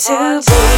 to be.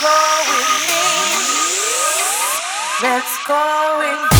go with me. Let's go with me.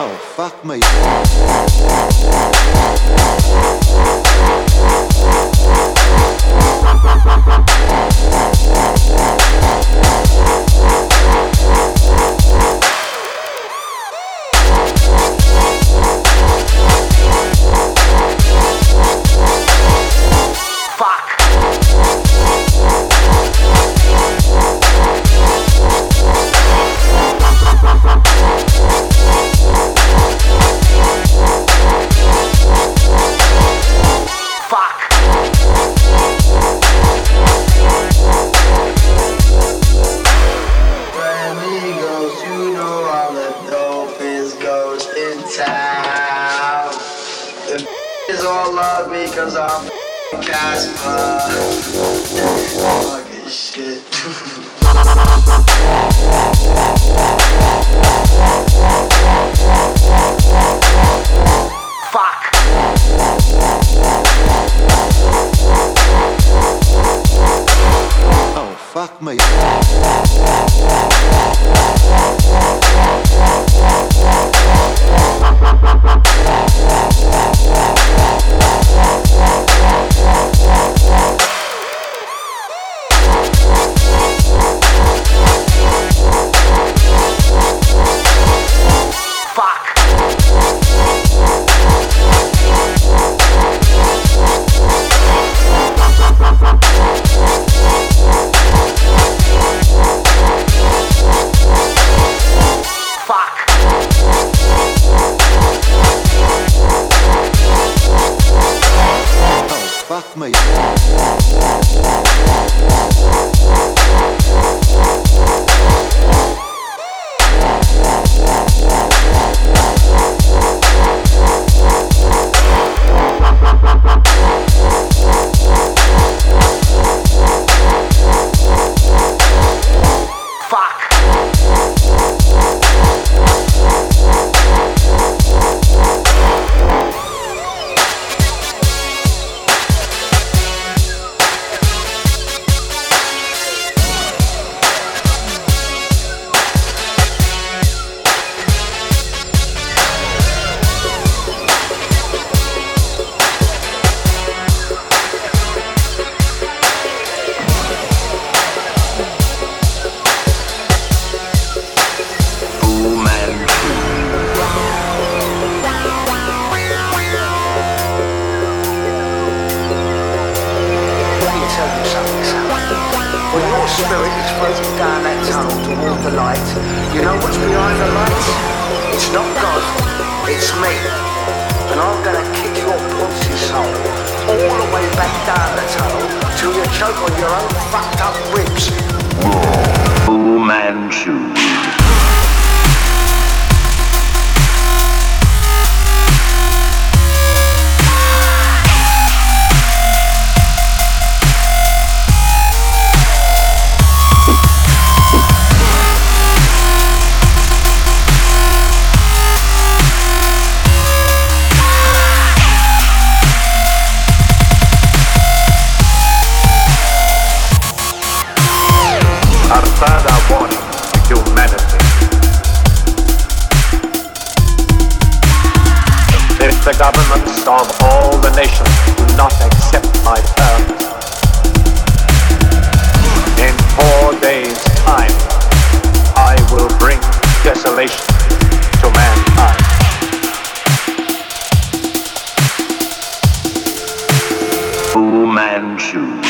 Oh, fuck me. all the nations do not accept my terms. In four days' time, I will bring desolation to mankind. Manchu.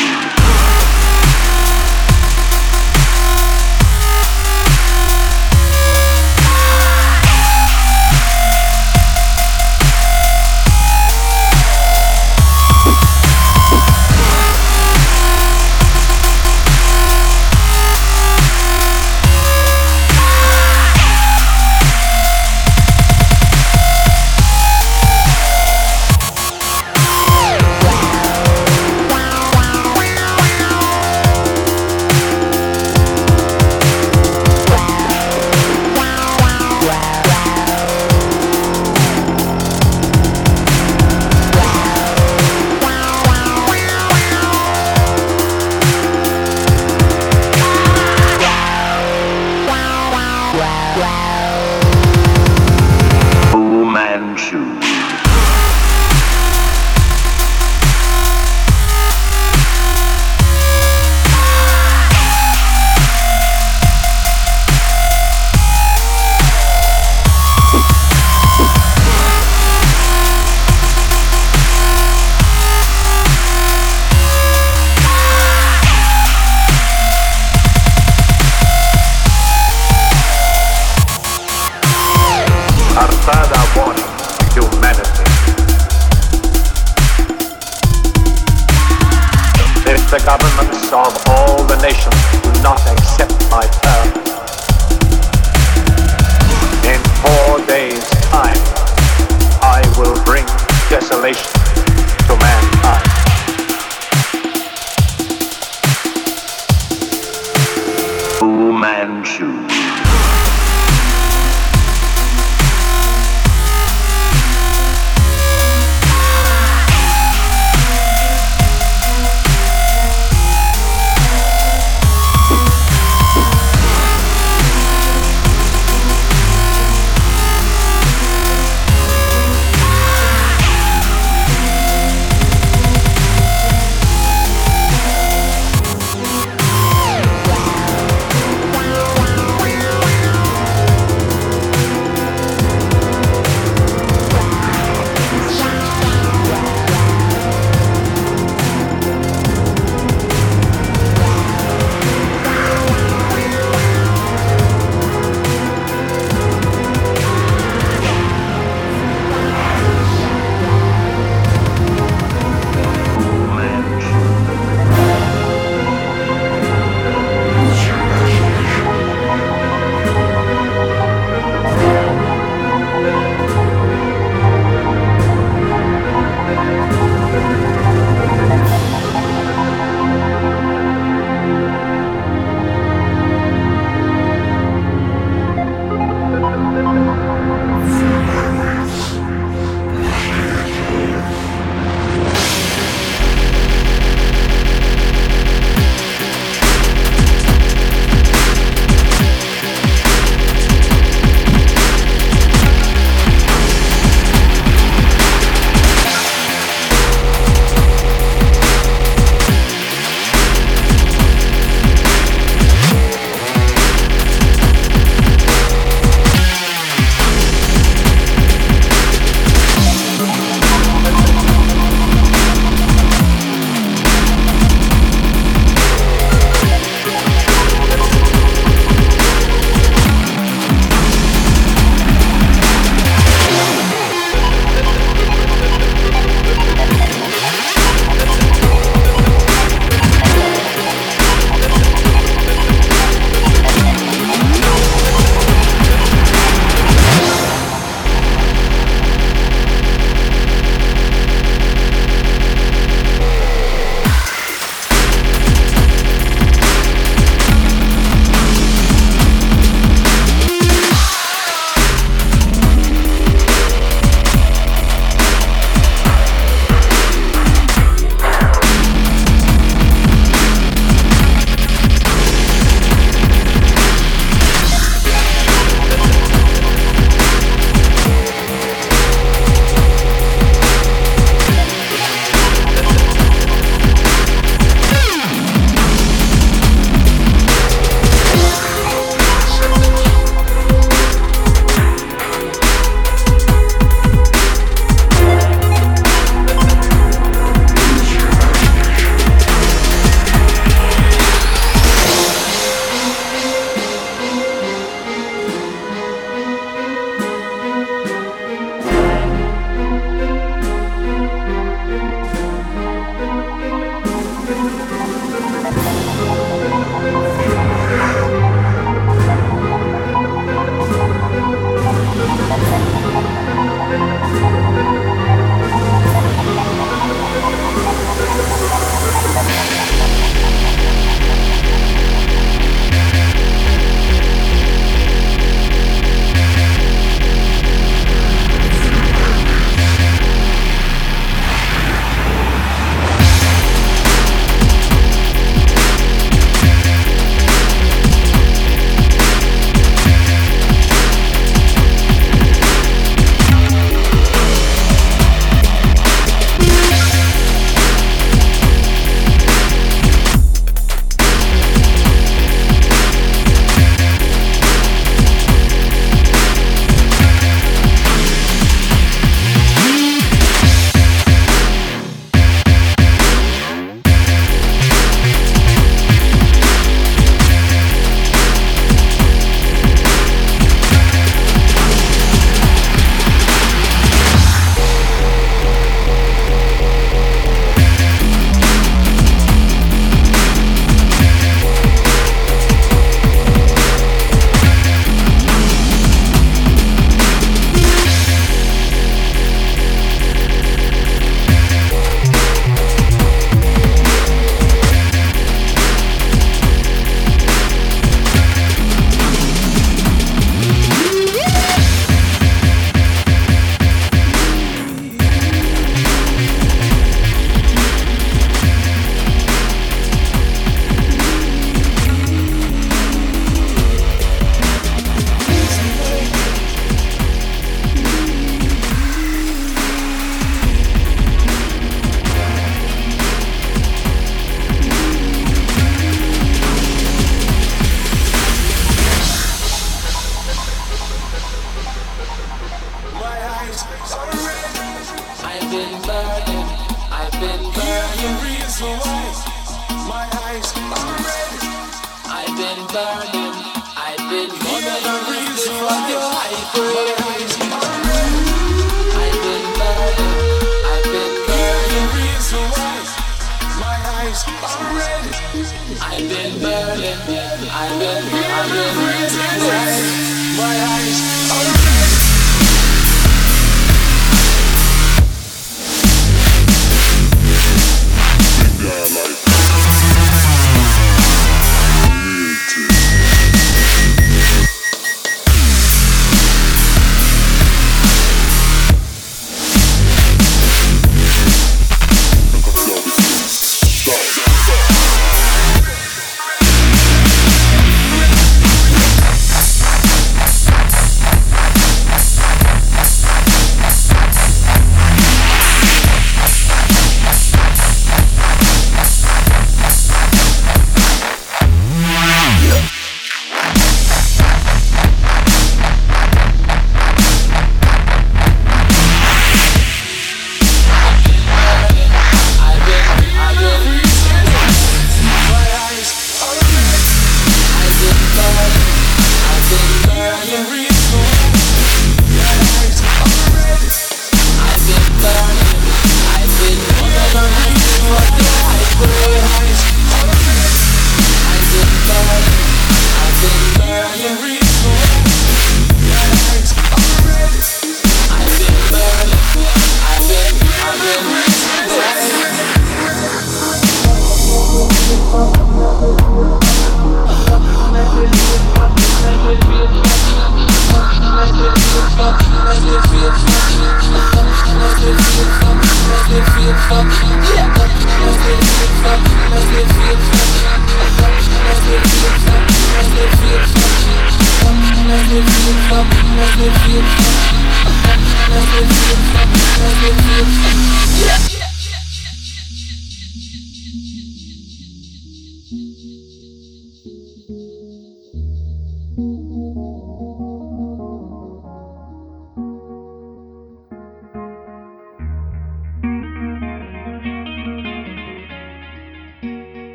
I've